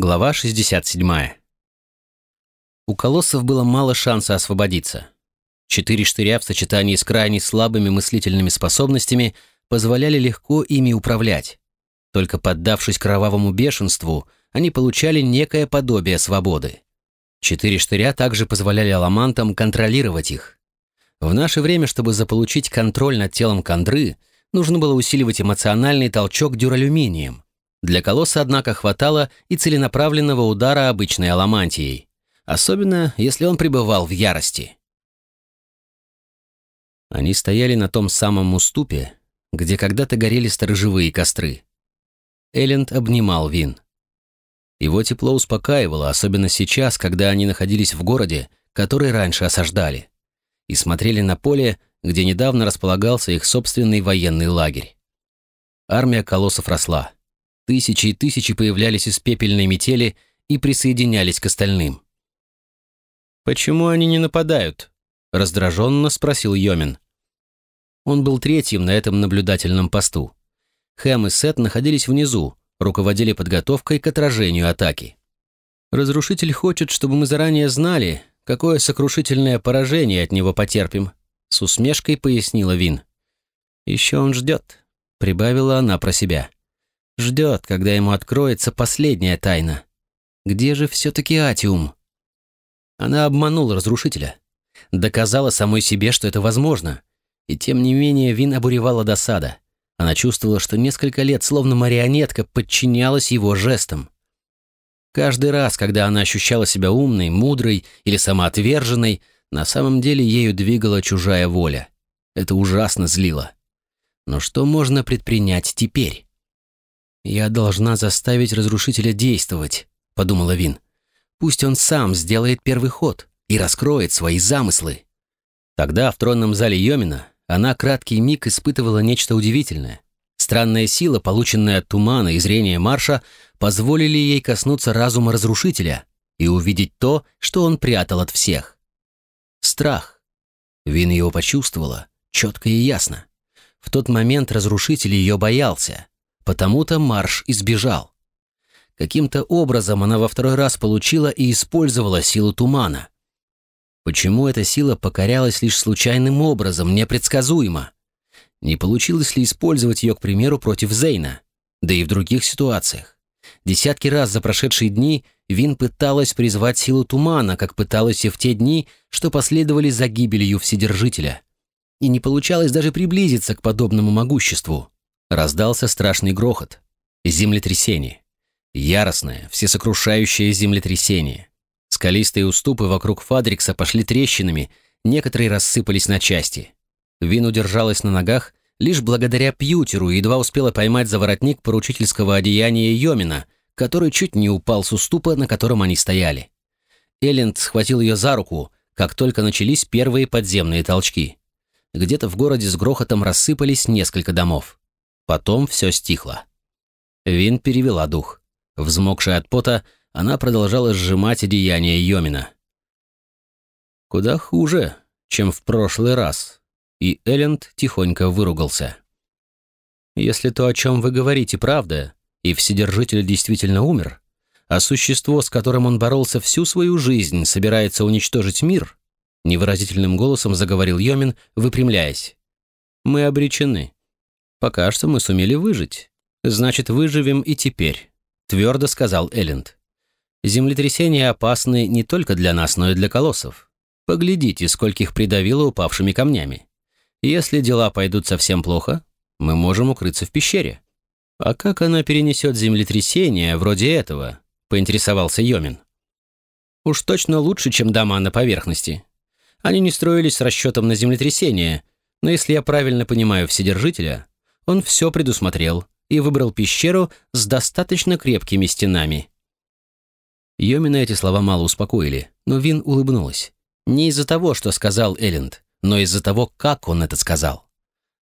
Глава 67. У колоссов было мало шанса освободиться. Четыре штыря в сочетании с крайне слабыми мыслительными способностями позволяли легко ими управлять. Только поддавшись кровавому бешенству, они получали некое подобие свободы. Четыре штыря также позволяли аламантам контролировать их. В наше время, чтобы заполучить контроль над телом Кандры, нужно было усиливать эмоциональный толчок дюралюминием. Для колосса, однако, хватало и целенаправленного удара обычной аламантией, особенно если он пребывал в ярости. Они стояли на том самом уступе, где когда-то горели сторожевые костры. Элленд обнимал Вин. Его тепло успокаивало, особенно сейчас, когда они находились в городе, который раньше осаждали, и смотрели на поле, где недавно располагался их собственный военный лагерь. Армия колоссов росла. Тысячи и тысячи появлялись из пепельной метели и присоединялись к остальным. «Почему они не нападают?» — раздраженно спросил Йомин. Он был третьим на этом наблюдательном посту. Хэм и Сет находились внизу, руководили подготовкой к отражению атаки. «Разрушитель хочет, чтобы мы заранее знали, какое сокрушительное поражение от него потерпим», с усмешкой пояснила Вин. «Еще он ждет», — прибавила она про себя. «Ждет, когда ему откроется последняя тайна. Где же все-таки Атиум?» Она обманула разрушителя. Доказала самой себе, что это возможно. И тем не менее Вин обуревала досада. Она чувствовала, что несколько лет, словно марионетка, подчинялась его жестам. Каждый раз, когда она ощущала себя умной, мудрой или самоотверженной, на самом деле ею двигала чужая воля. Это ужасно злило. Но что можно предпринять теперь? «Я должна заставить разрушителя действовать», — подумала Вин. «Пусть он сам сделает первый ход и раскроет свои замыслы». Тогда в тронном зале Йомина она краткий миг испытывала нечто удивительное. Странная сила, полученная от тумана и зрения Марша, позволили ей коснуться разума разрушителя и увидеть то, что он прятал от всех. Страх. Вин его почувствовала, четко и ясно. В тот момент разрушитель ее боялся, потому-то Марш избежал. Каким-то образом она во второй раз получила и использовала силу тумана. Почему эта сила покорялась лишь случайным образом, непредсказуемо? Не получилось ли использовать ее, к примеру, против Зейна? Да и в других ситуациях. Десятки раз за прошедшие дни Вин пыталась призвать силу тумана, как пыталась и в те дни, что последовали за гибелью Вседержителя. И не получалось даже приблизиться к подобному могуществу. Раздался страшный грохот. Землетрясение. Яростное, всесокрушающее землетрясение. Скалистые уступы вокруг Фадрикса пошли трещинами, некоторые рассыпались на части. Вин удержалась на ногах лишь благодаря Пьютеру и едва успела поймать за воротник поручительского одеяния Йомина, который чуть не упал с уступа, на котором они стояли. Элленд схватил ее за руку, как только начались первые подземные толчки. Где-то в городе с грохотом рассыпались несколько домов. Потом все стихло. Вин перевела дух. Взмокшая от пота, она продолжала сжимать одеяние Йомина. «Куда хуже, чем в прошлый раз», и Элленд тихонько выругался. «Если то, о чем вы говорите, правда, и Вседержитель действительно умер, а существо, с которым он боролся всю свою жизнь, собирается уничтожить мир», невыразительным голосом заговорил Йомин, выпрямляясь. «Мы обречены. Пока что мы сумели выжить. Значит, выживем и теперь», твердо сказал Элленд. Землетрясения опасны не только для нас, но и для колоссов. Поглядите, скольких придавило упавшими камнями. Если дела пойдут совсем плохо, мы можем укрыться в пещере. А как она перенесет землетрясение вроде этого? Поинтересовался Йомин. Уж точно лучше, чем дома на поверхности. Они не строились с расчетом на землетрясение, но если я правильно понимаю Вседержителя, он все предусмотрел и выбрал пещеру с достаточно крепкими стенами. Йомина эти слова мало успокоили, но Вин улыбнулась. Не из-за того, что сказал Элленд, но из-за того, как он это сказал.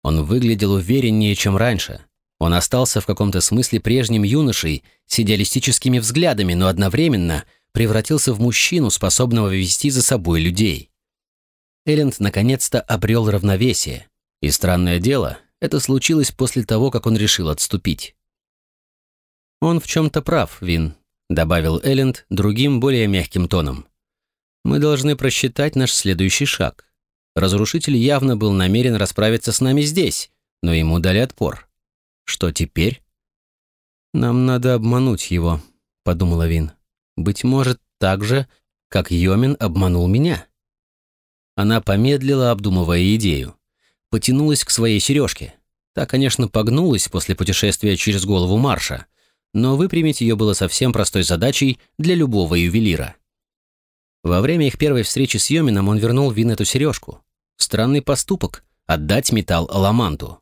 Он выглядел увереннее, чем раньше. Он остался в каком-то смысле прежним юношей с идеалистическими взглядами, но одновременно превратился в мужчину, способного вести за собой людей. Элленд наконец-то обрел равновесие. И странное дело, это случилось после того, как он решил отступить. Он в чем-то прав, Вин, добавил Элленд другим, более мягким тоном. «Мы должны просчитать наш следующий шаг. Разрушитель явно был намерен расправиться с нами здесь, но ему дали отпор. Что теперь?» «Нам надо обмануть его», — подумала Вин. «Быть может, так же, как Йомин обманул меня». Она помедлила, обдумывая идею. Потянулась к своей сережке. Та, конечно, погнулась после путешествия через голову Марша, но выпрямить ее было совсем простой задачей для любого ювелира. Во время их первой встречи с Йомином он вернул Вин эту сережку. Странный поступок — отдать металл Аламанту.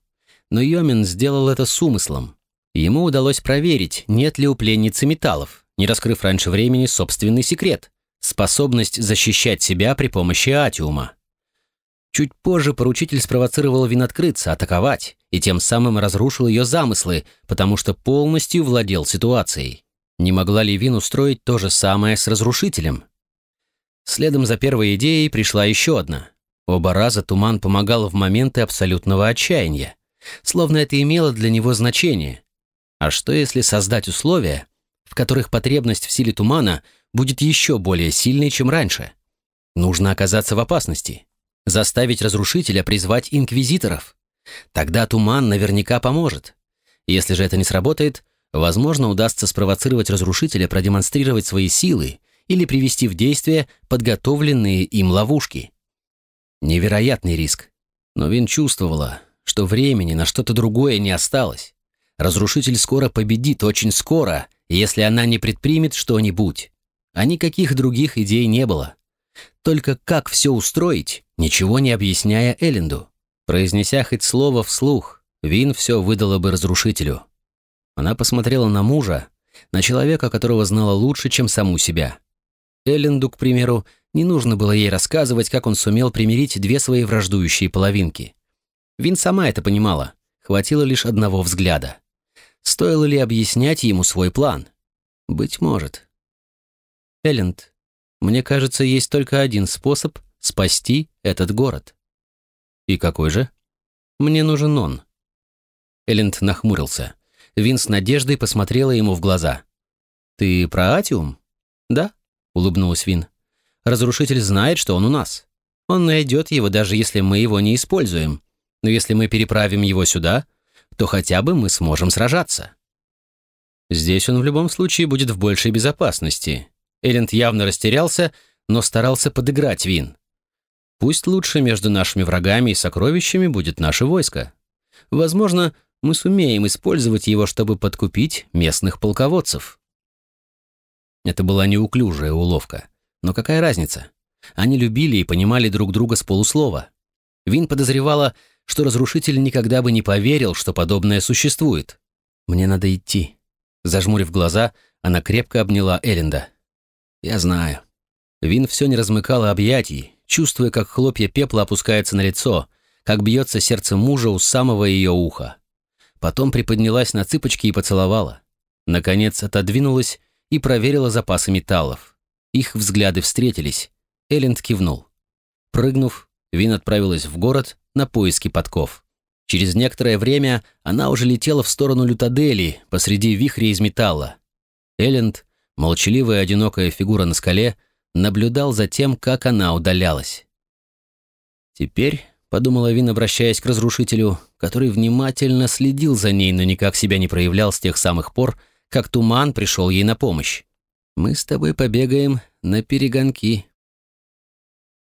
Но Йомин сделал это с умыслом. Ему удалось проверить, нет ли у пленницы металлов, не раскрыв раньше времени собственный секрет — способность защищать себя при помощи атиума. Чуть позже поручитель спровоцировал Вин открыться, атаковать, и тем самым разрушил ее замыслы, потому что полностью владел ситуацией. Не могла ли Вин устроить то же самое с разрушителем? Следом за первой идеей пришла еще одна. Оба раза Туман помогал в моменты абсолютного отчаяния, словно это имело для него значение. А что если создать условия, в которых потребность в силе Тумана будет еще более сильной, чем раньше? Нужно оказаться в опасности заставить разрушителя призвать инквизиторов. Тогда туман наверняка поможет. Если же это не сработает, возможно, удастся спровоцировать разрушителя продемонстрировать свои силы или привести в действие подготовленные им ловушки. Невероятный риск. Но Вин чувствовала, что времени на что-то другое не осталось. Разрушитель скоро победит, очень скоро, если она не предпримет что-нибудь. А никаких других идей не было. Только как все устроить, ничего не объясняя Элленду? Произнеся хоть слово вслух, Вин все выдала бы разрушителю. Она посмотрела на мужа, на человека, которого знала лучше, чем саму себя. Элленду, к примеру, не нужно было ей рассказывать, как он сумел примирить две свои враждующие половинки. Вин сама это понимала, хватило лишь одного взгляда. Стоило ли объяснять ему свой план? Быть может. «Элленд, мне кажется, есть только один способ спасти этот город. И какой же? Мне нужен он. Элленд нахмурился. Вин с надеждой посмотрела ему в глаза. «Ты про Атиум?» «Да», — улыбнулась Вин. «Разрушитель знает, что он у нас. Он найдет его, даже если мы его не используем. Но если мы переправим его сюда, то хотя бы мы сможем сражаться». Здесь он в любом случае будет в большей безопасности, Элленд явно растерялся, но старался подыграть Вин. Пусть лучше между нашими врагами и сокровищами будет наше войско. Возможно, мы сумеем использовать его, чтобы подкупить местных полководцев. Это была неуклюжая уловка. Но какая разница? Они любили и понимали друг друга с полуслова. Вин подозревала, что разрушитель никогда бы не поверил, что подобное существует. «Мне надо идти». Зажмурив глаза, она крепко обняла Элленда. Я знаю. Вин все не размыкала объятий, чувствуя, как хлопья пепла опускаются на лицо, как бьется сердце мужа у самого ее уха. Потом приподнялась на цыпочки и поцеловала. Наконец отодвинулась и проверила запасы металлов. Их взгляды встретились. Элленд кивнул. Прыгнув, Вин отправилась в город на поиски подков. Через некоторое время она уже летела в сторону Лютадели посреди вихря из металла. Элленд Молчаливая одинокая фигура на скале наблюдал за тем, как она удалялась. «Теперь», — подумала Вин, обращаясь к разрушителю, который внимательно следил за ней, но никак себя не проявлял с тех самых пор, как туман пришел ей на помощь. «Мы с тобой побегаем на перегонки».